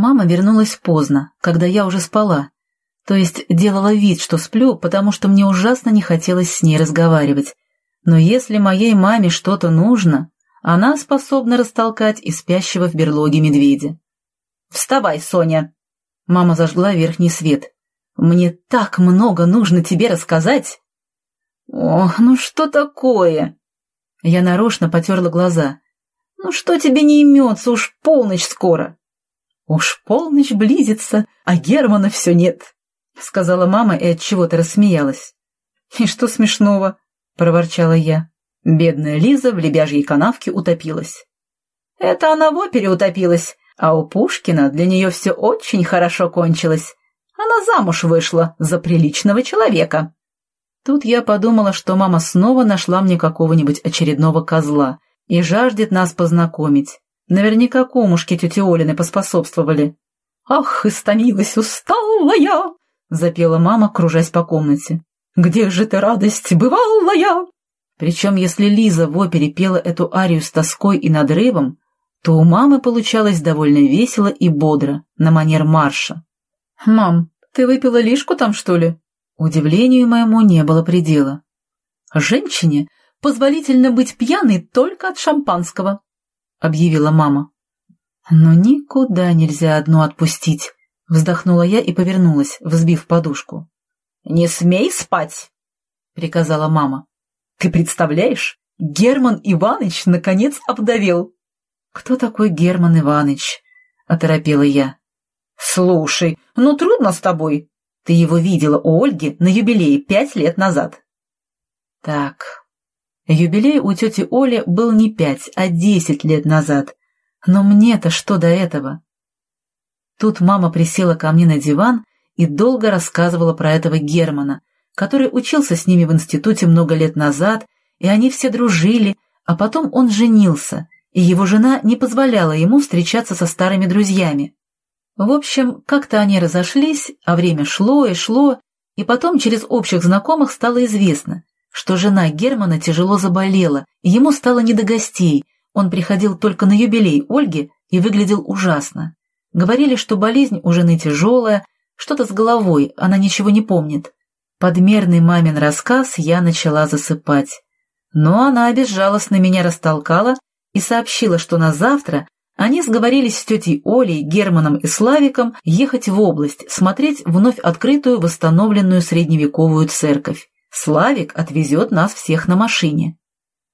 Мама вернулась поздно, когда я уже спала. То есть делала вид, что сплю, потому что мне ужасно не хотелось с ней разговаривать. Но если моей маме что-то нужно, она способна растолкать и спящего в берлоге медведя. «Вставай, Соня!» Мама зажгла верхний свет. «Мне так много нужно тебе рассказать!» «О, ну что такое?» Я нарочно потерла глаза. «Ну что тебе не имется, уж полночь скоро!» «Уж полночь близится, а Германа все нет», — сказала мама и от чего то рассмеялась. «И что смешного?» — проворчала я. Бедная Лиза в лебяжьей канавке утопилась. «Это она в опере утопилась, а у Пушкина для нее все очень хорошо кончилось. Она замуж вышла за приличного человека». Тут я подумала, что мама снова нашла мне какого-нибудь очередного козла и жаждет нас познакомить. Наверняка кумушки тети Олины поспособствовали. «Ах, истомилась, устала я!» — запела мама, кружась по комнате. «Где же ты, радость, я?» Причем, если Лиза в опере пела эту арию с тоской и надрывом, то у мамы получалось довольно весело и бодро, на манер марша. «Мам, ты выпила лишку там, что ли?» Удивлению моему не было предела. «Женщине позволительно быть пьяной только от шампанского», — объявила мама. «Но никуда нельзя одну отпустить», — вздохнула я и повернулась, взбив подушку. «Не смей спать», — приказала мама. «Ты представляешь, Герман Иваныч наконец обдавел». «Кто такой Герман Иваныч?» — оторопела я. «Слушай, ну трудно с тобой. Ты его видела у Ольги на юбилее пять лет назад. Так, юбилей у тети Оли был не пять, а десять лет назад. Но мне-то что до этого? Тут мама присела ко мне на диван и долго рассказывала про этого Германа, который учился с ними в институте много лет назад, и они все дружили, а потом он женился, и его жена не позволяла ему встречаться со старыми друзьями. В общем, как-то они разошлись, а время шло и шло, и потом через общих знакомых стало известно, что жена Германа тяжело заболела, и ему стало не до гостей, он приходил только на юбилей Ольги и выглядел ужасно. Говорили, что болезнь у жены тяжелая, что-то с головой, она ничего не помнит. Подмерный мамин рассказ я начала засыпать. Но она безжалостно меня растолкала и сообщила, что на завтра они сговорились с тетей Олей, Германом и Славиком ехать в область, смотреть вновь открытую восстановленную средневековую церковь. Славик отвезет нас всех на машине.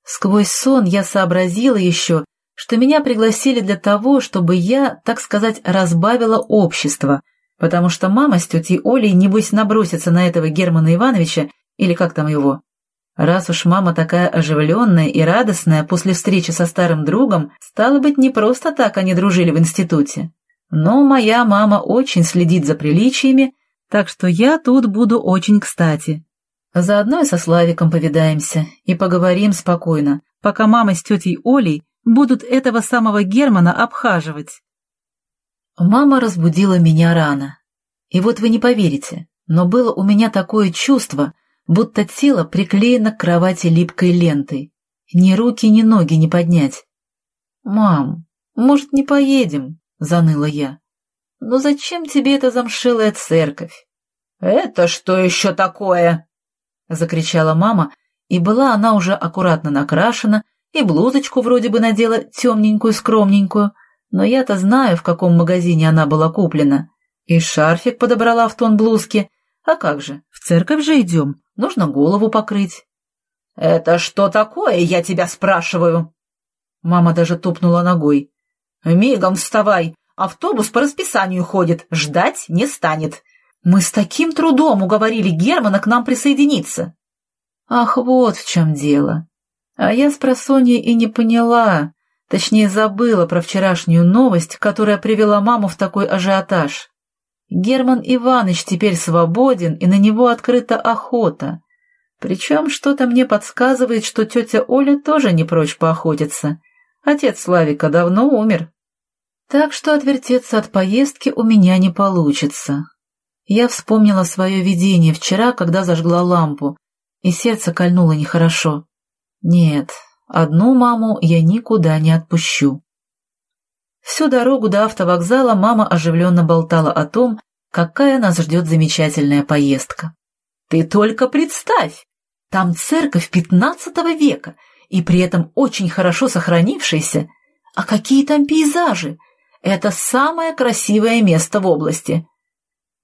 Сквозь сон я сообразила еще, что меня пригласили для того, чтобы я, так сказать, разбавила общество, потому что мама с тетей Олей, небось, набросится на этого Германа Ивановича, или как там его, Раз уж мама такая оживленная и радостная после встречи со старым другом, стало быть, не просто так они дружили в институте. Но моя мама очень следит за приличиями, так что я тут буду очень кстати. Заодно и со Славиком повидаемся и поговорим спокойно, пока мама с тетей Олей будут этого самого Германа обхаживать. Мама разбудила меня рано. И вот вы не поверите, но было у меня такое чувство — будто тело приклеено к кровати липкой лентой. Ни руки, ни ноги не поднять. «Мам, может, не поедем?» — заныла я. «Но зачем тебе эта замшелая церковь?» «Это что еще такое?» — закричала мама, и была она уже аккуратно накрашена, и блузочку вроде бы надела темненькую-скромненькую, но я-то знаю, в каком магазине она была куплена. И шарфик подобрала в тон блузки. А как же, в церковь же идем, нужно голову покрыть. — Это что такое, я тебя спрашиваю? Мама даже топнула ногой. — Мигом вставай, автобус по расписанию ходит, ждать не станет. Мы с таким трудом уговорили Германа к нам присоединиться. Ах, вот в чем дело. А я с просонья и не поняла, точнее забыла про вчерашнюю новость, которая привела маму в такой ажиотаж. Герман Иванович теперь свободен, и на него открыта охота. Причем что-то мне подсказывает, что тетя Оля тоже не прочь поохотиться. Отец Славика давно умер. Так что отвертеться от поездки у меня не получится. Я вспомнила свое видение вчера, когда зажгла лампу, и сердце кольнуло нехорошо. Нет, одну маму я никуда не отпущу. Всю дорогу до автовокзала мама оживленно болтала о том, какая нас ждет замечательная поездка. «Ты только представь! Там церковь XV века, и при этом очень хорошо сохранившаяся. А какие там пейзажи! Это самое красивое место в области!»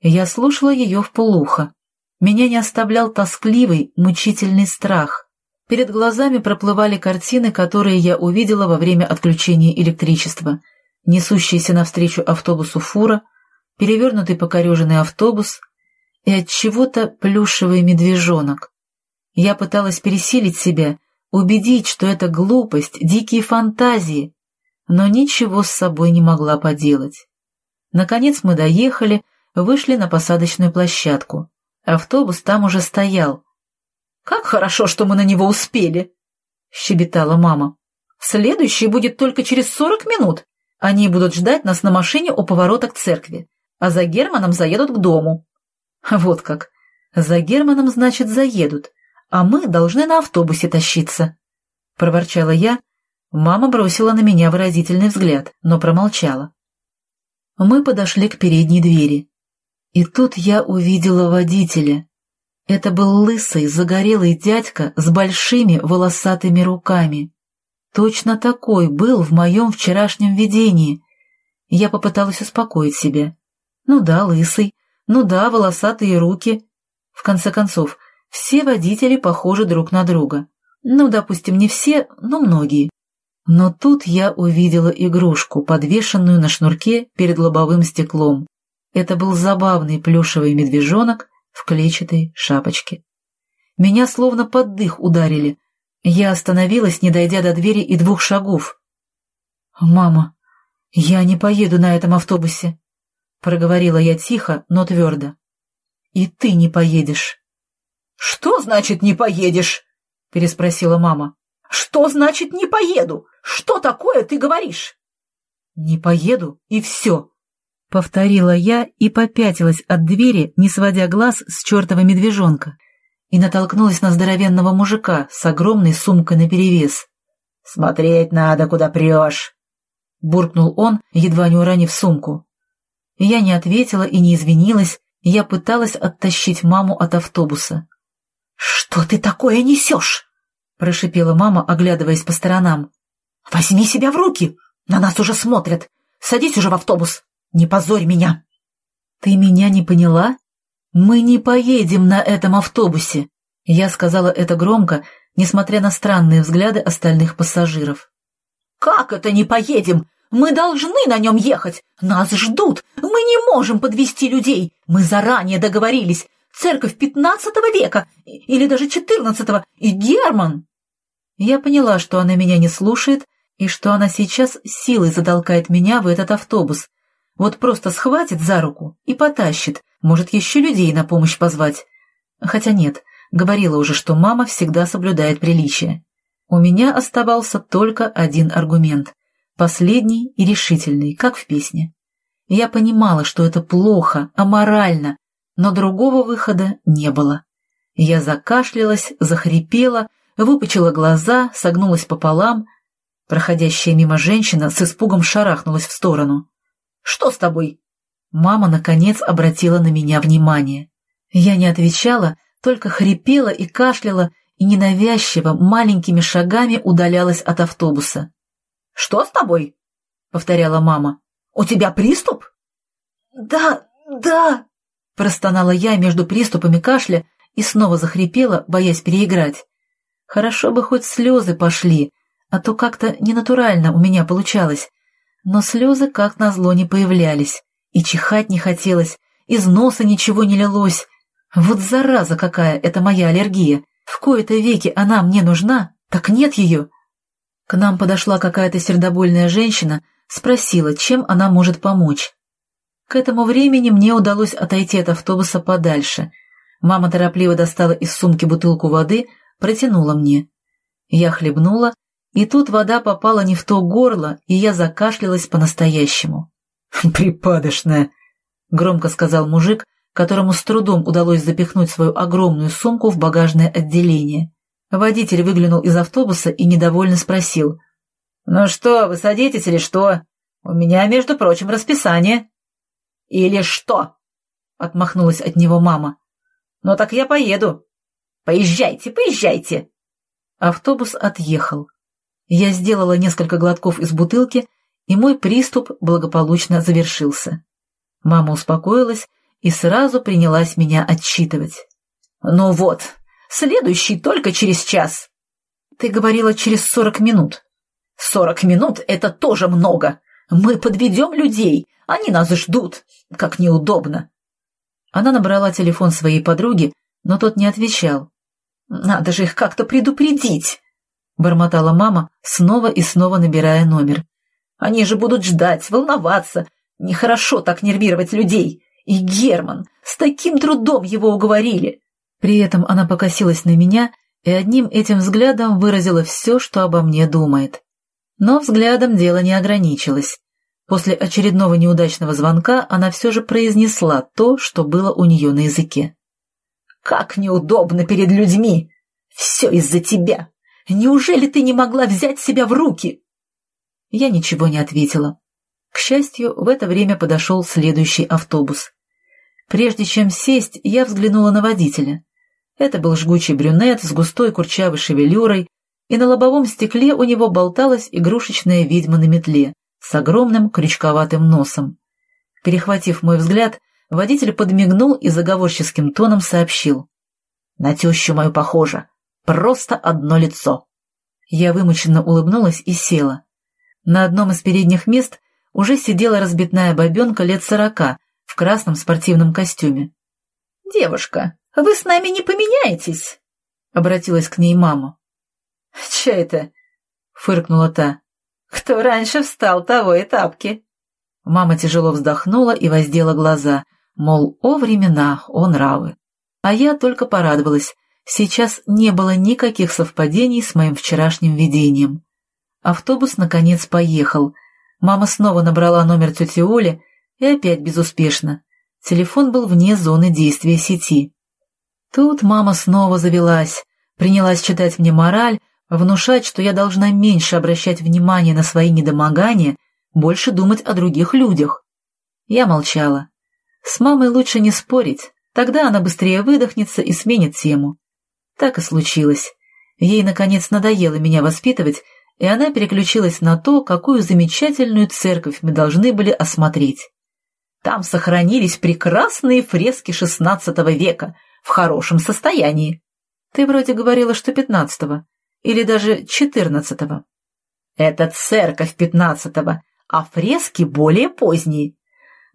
Я слушала ее в полухо. Меня не оставлял тоскливый, мучительный страх. Перед глазами проплывали картины, которые я увидела во время отключения электричества. Несущийся навстречу автобусу фура, перевернутый покореженный автобус и от чего-то плюшевый медвежонок. Я пыталась пересилить себя, убедить, что это глупость, дикие фантазии, но ничего с собой не могла поделать. Наконец мы доехали, вышли на посадочную площадку. Автобус там уже стоял. «Как хорошо, что мы на него успели!» — щебетала мама. «Следующий будет только через сорок минут. Они будут ждать нас на машине у поворота к церкви, а за Германом заедут к дому». «Вот как. За Германом, значит, заедут, а мы должны на автобусе тащиться», — проворчала я. Мама бросила на меня выразительный взгляд, но промолчала. Мы подошли к передней двери. И тут я увидела водителя. Это был лысый, загорелый дядька с большими волосатыми руками. Точно такой был в моем вчерашнем видении. Я попыталась успокоить себя. Ну да, лысый, ну да, волосатые руки. В конце концов, все водители похожи друг на друга. Ну, допустим, не все, но многие. Но тут я увидела игрушку, подвешенную на шнурке перед лобовым стеклом. Это был забавный плюшевый медвежонок в клетчатой шапочке. Меня словно под дых ударили. Я остановилась, не дойдя до двери и двух шагов. «Мама, я не поеду на этом автобусе», — проговорила я тихо, но твердо. «И ты не поедешь». «Что значит «не поедешь»?» — переспросила мама. «Что значит «не поеду»? Что такое ты говоришь?» «Не поеду, и все», — повторила я и попятилась от двери, не сводя глаз с чертова медвежонка, и натолкнулась на здоровенного мужика с огромной сумкой наперевес. «Смотреть надо, куда прешь!» — буркнул он, едва не уронив сумку. Я не ответила и не извинилась, я пыталась оттащить маму от автобуса. «Что ты такое несешь?» — прошипела мама, оглядываясь по сторонам. «Возьми себя в руки! На нас уже смотрят! Садись уже в автобус!» Не позорь меня!» «Ты меня не поняла? Мы не поедем на этом автобусе!» Я сказала это громко, несмотря на странные взгляды остальных пассажиров. «Как это не поедем? Мы должны на нем ехать! Нас ждут! Мы не можем подвести людей! Мы заранее договорились! Церковь пятнадцатого века или даже четырнадцатого и Герман!» Я поняла, что она меня не слушает и что она сейчас силой затолкает меня в этот автобус, вот просто схватит за руку и потащит, может еще людей на помощь позвать. Хотя нет, говорила уже, что мама всегда соблюдает приличие. У меня оставался только один аргумент, последний и решительный, как в песне. Я понимала, что это плохо, аморально, но другого выхода не было. Я закашлялась, захрипела, выпучила глаза, согнулась пополам. Проходящая мимо женщина с испугом шарахнулась в сторону. Что с тобой?» Мама, наконец, обратила на меня внимание. Я не отвечала, только хрипела и кашляла, и ненавязчиво маленькими шагами удалялась от автобуса. «Что с тобой?» — повторяла мама. «У тебя приступ?» «Да, да!» — простонала я между приступами кашля и снова захрипела, боясь переиграть. Хорошо бы хоть слезы пошли, а то как-то ненатурально у меня получалось. Но слезы, как назло, не появлялись, и чихать не хотелось, из носа ничего не лилось. Вот зараза какая, это моя аллергия. В кои-то веки она мне нужна, так нет ее. К нам подошла какая-то сердобольная женщина, спросила, чем она может помочь. К этому времени мне удалось отойти от автобуса подальше. Мама торопливо достала из сумки бутылку воды, протянула мне. Я хлебнула и тут вода попала не в то горло, и я закашлялась по-настоящему. «Припадочная!» — громко сказал мужик, которому с трудом удалось запихнуть свою огромную сумку в багажное отделение. Водитель выглянул из автобуса и недовольно спросил. «Ну что, вы садитесь или что? У меня, между прочим, расписание. Или что? Отмахнулась от него мама. Ну так я поеду. Поезжайте, поезжайте. Автобус отъехал. Я сделала несколько глотков из бутылки, и мой приступ благополучно завершился. Мама успокоилась и сразу принялась меня отчитывать. «Ну вот, следующий только через час». «Ты говорила через сорок минут». «Сорок минут — это тоже много. Мы подведем людей, они нас ждут. Как неудобно». Она набрала телефон своей подруги, но тот не отвечал. «Надо же их как-то предупредить», — бормотала мама, снова и снова набирая номер. «Они же будут ждать, волноваться. Нехорошо так нервировать людей. И Герман, с таким трудом его уговорили». При этом она покосилась на меня и одним этим взглядом выразила все, что обо мне думает. Но взглядом дело не ограничилось. После очередного неудачного звонка она все же произнесла то, что было у нее на языке. «Как неудобно перед людьми! Все из-за тебя! Неужели ты не могла взять себя в руки?» Я ничего не ответила. К счастью, в это время подошел следующий автобус. Прежде чем сесть, я взглянула на водителя. Это был жгучий брюнет с густой курчавой шевелюрой, и на лобовом стекле у него болталась игрушечная ведьма на метле с огромным крючковатым носом. Перехватив мой взгляд, водитель подмигнул и заговорческим тоном сообщил. «На тещу мою похоже. Просто одно лицо». Я вымученно улыбнулась и села. На одном из передних мест уже сидела разбитная бабенка лет сорока в красном спортивном костюме. «Девушка, вы с нами не поменяетесь?» — обратилась к ней мама. «Че это?» — фыркнула та. «Кто раньше встал, того и тапки». Мама тяжело вздохнула и воздела глаза, мол, о времена, о нравы. А я только порадовалась. Сейчас не было никаких совпадений с моим вчерашним видением. Автобус, наконец, поехал. Мама снова набрала номер тети Оли, и опять безуспешно. Телефон был вне зоны действия сети. Тут мама снова завелась, принялась читать мне мораль, внушать, что я должна меньше обращать внимание на свои недомогания, больше думать о других людях. Я молчала. С мамой лучше не спорить, тогда она быстрее выдохнется и сменит тему. Так и случилось. Ей, наконец, надоело меня воспитывать, и она переключилась на то, какую замечательную церковь мы должны были осмотреть. Там сохранились прекрасные фрески XVI века в хорошем состоянии. Ты вроде говорила, что пятнадцатого или даже четырнадцатого. Это церковь пятнадцатого, а фрески более поздние.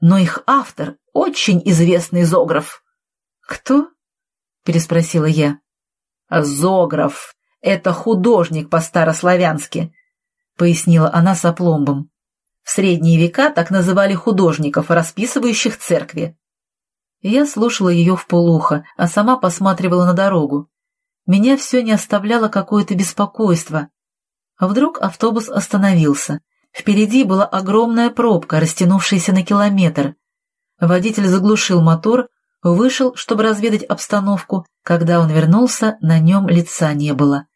Но их автор очень известный зограф. Кто? переспросила я. Зограф. Это художник по-старославянски, пояснила она с опломбом. В средние века так называли художников, расписывающих церкви. Я слушала ее в полухо, а сама посматривала на дорогу. Меня все не оставляло какое-то беспокойство. А вдруг автобус остановился. Впереди была огромная пробка, растянувшаяся на километр. Водитель заглушил мотор, вышел, чтобы разведать обстановку. Когда он вернулся, на нем лица не было.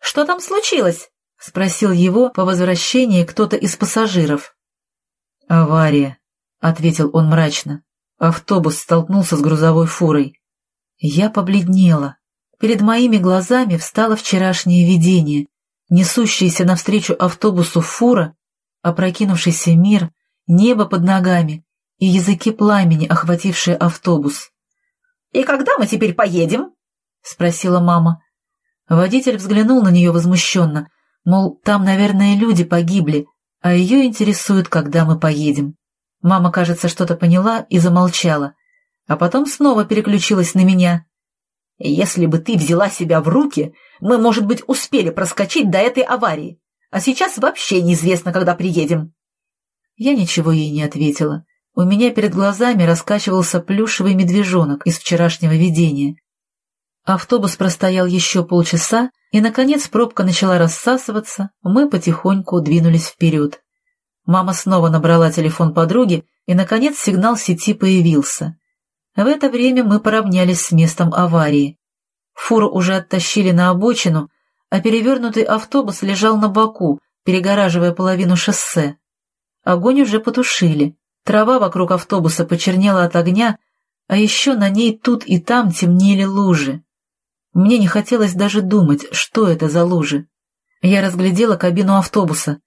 «Что там случилось?» — спросил его по возвращении кто-то из пассажиров. «Авария», — ответил он мрачно. Автобус столкнулся с грузовой фурой. Я побледнела. Перед моими глазами встало вчерашнее видение, несущееся навстречу автобусу фура, опрокинувшийся мир, небо под ногами и языки пламени, охватившие автобус. «И когда мы теперь поедем?» — спросила мама. Водитель взглянул на нее возмущенно, мол, там, наверное, люди погибли, а ее интересует, когда мы поедем. Мама, кажется, что-то поняла и замолчала, а потом снова переключилась на меня. Если бы ты взяла себя в руки, мы, может быть, успели проскочить до этой аварии. А сейчас вообще неизвестно, когда приедем. Я ничего ей не ответила. У меня перед глазами раскачивался плюшевый медвежонок из вчерашнего видения. Автобус простоял еще полчаса, и, наконец, пробка начала рассасываться, мы потихоньку двинулись вперед. Мама снова набрала телефон подруги, и, наконец, сигнал сети появился. В это время мы поравнялись с местом аварии. Фуру уже оттащили на обочину, а перевернутый автобус лежал на боку, перегораживая половину шоссе. огонь уже потушили. Трава вокруг автобуса почернела от огня, а еще на ней тут и там темнели лужи. Мне не хотелось даже думать, что это за лужи. Я разглядела кабину автобуса.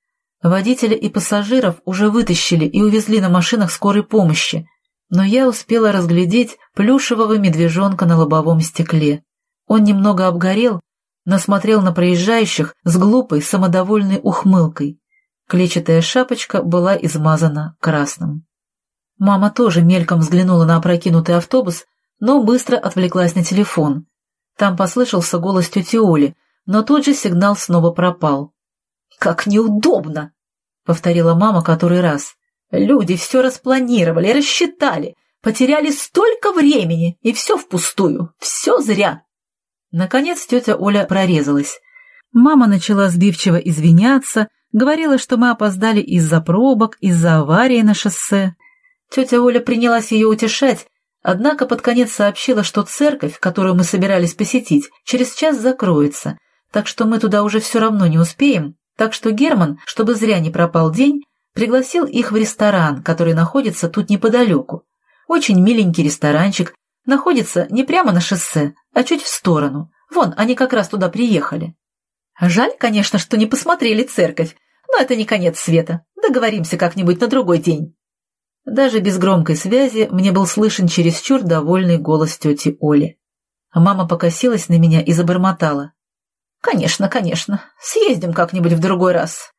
Водителя и пассажиров уже вытащили и увезли на машинах скорой помощи, но я успела разглядеть плюшевого медвежонка на лобовом стекле. Он немного обгорел, но смотрел на проезжающих с глупой, самодовольной ухмылкой. Клетчатая шапочка была измазана красным. Мама тоже мельком взглянула на опрокинутый автобус, но быстро отвлеклась на телефон. Там послышался голос тети Оли, но тут же сигнал снова пропал. «Как неудобно!» — повторила мама который раз. «Люди все распланировали, рассчитали, потеряли столько времени, и все впустую, все зря!» Наконец тетя Оля прорезалась. Мама начала сбивчиво извиняться, говорила, что мы опоздали из-за пробок, из-за аварии на шоссе. Тетя Оля принялась ее утешать, однако под конец сообщила, что церковь, которую мы собирались посетить, через час закроется, так что мы туда уже все равно не успеем, так что Герман, чтобы зря не пропал день, пригласил их в ресторан, который находится тут неподалеку. Очень миленький ресторанчик, находится не прямо на шоссе, а чуть в сторону. Вон, они как раз туда приехали. Жаль, конечно, что не посмотрели церковь, но это не конец света. Договоримся как-нибудь на другой день. Даже без громкой связи мне был слышен чересчур довольный голос тети Оли. Мама покосилась на меня и забормотала. «Конечно, конечно. Съездим как-нибудь в другой раз.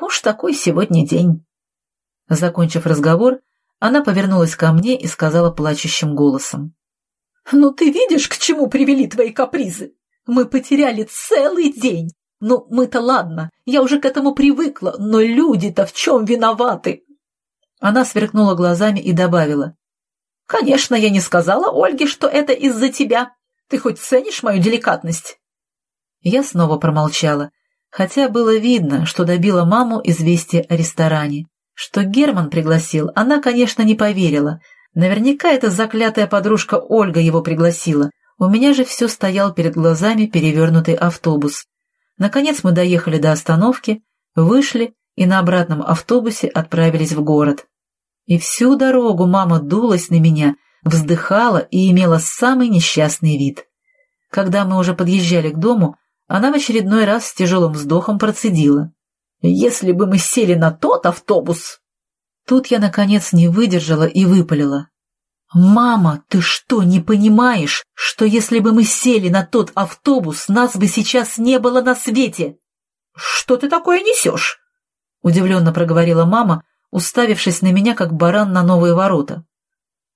Уж такой сегодня день». Закончив разговор, она повернулась ко мне и сказала плачущим голосом. «Ну ты видишь, к чему привели твои капризы? Мы потеряли целый день. Ну, мы-то ладно, я уже к этому привыкла, но люди-то в чем виноваты?» Она сверкнула глазами и добавила. «Конечно, я не сказала Ольге, что это из-за тебя. Ты хоть ценишь мою деликатность?» Я снова промолчала, хотя было видно, что добила маму известие о ресторане. Что Герман пригласил, она, конечно, не поверила. Наверняка эта заклятая подружка Ольга его пригласила. У меня же все стоял перед глазами перевернутый автобус. Наконец мы доехали до остановки, вышли и на обратном автобусе отправились в город. И всю дорогу мама дулась на меня, вздыхала и имела самый несчастный вид. Когда мы уже подъезжали к дому, она в очередной раз с тяжелым вздохом процедила. «Если бы мы сели на тот автобус!» Тут я, наконец, не выдержала и выпалила. «Мама, ты что, не понимаешь, что если бы мы сели на тот автобус, нас бы сейчас не было на свете?» «Что ты такое несешь?» — удивленно проговорила мама, уставившись на меня, как баран на новые ворота.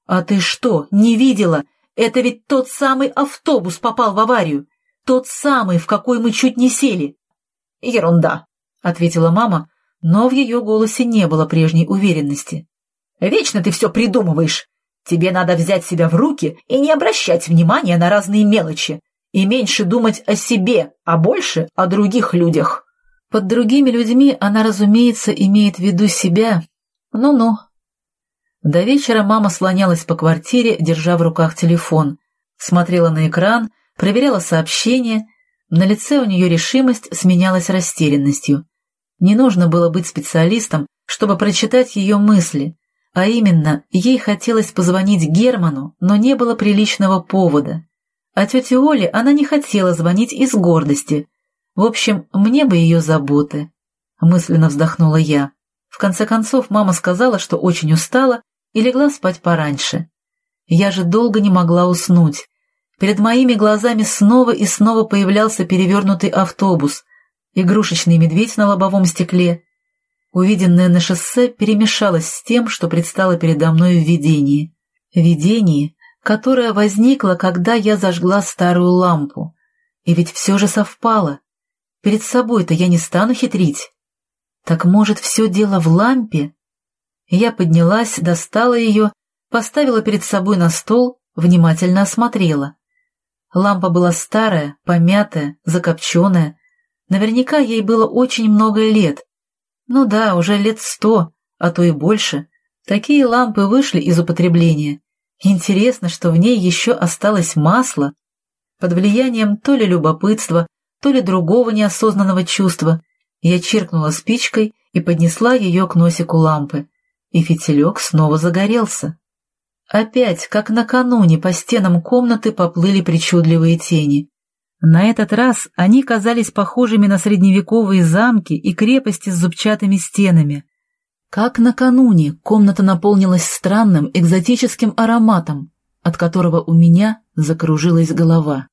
«А ты что, не видела? Это ведь тот самый автобус попал в аварию. Тот самый, в какой мы чуть не сели». «Ерунда», — ответила мама, но в ее голосе не было прежней уверенности. «Вечно ты все придумываешь. Тебе надо взять себя в руки и не обращать внимания на разные мелочи, и меньше думать о себе, а больше о других людях». Под другими людьми она, разумеется, имеет в виду себя. Ну-ну. До вечера мама слонялась по квартире, держа в руках телефон, смотрела на экран, проверяла сообщения. На лице у нее решимость сменялась растерянностью. Не нужно было быть специалистом, чтобы прочитать ее мысли, а именно, ей хотелось позвонить Герману, но не было приличного повода. А тете Оле она не хотела звонить из гордости, в общем, мне бы ее заботы. Мысленно вздохнула я. В конце концов, мама сказала, что очень устала и легла спать пораньше. Я же долго не могла уснуть. Перед моими глазами снова и снова появлялся перевернутый автобус, игрушечный медведь на лобовом стекле. Увиденное на шоссе перемешалось с тем, что предстало передо мной в видении. Видение, которое возникло, когда я зажгла старую лампу. И ведь все же совпало. Перед собой-то я не стану хитрить. Так может, все дело в лампе? Я поднялась, достала ее, поставила перед собой на стол, внимательно осмотрела. Лампа была старая, помятая, закопченная. Наверняка ей было очень много лет. Ну да, уже лет сто, а то и больше. Такие лампы вышли из употребления. Интересно, что в ней еще осталось масло. Под влиянием то ли любопытства, то ли другого неосознанного чувства, я чиркнула спичкой и поднесла ее к носику лампы, и фитилек снова загорелся. Опять, как накануне, по стенам комнаты поплыли причудливые тени. На этот раз они казались похожими на средневековые замки и крепости с зубчатыми стенами. Как накануне комната наполнилась странным экзотическим ароматом, от которого у меня закружилась голова.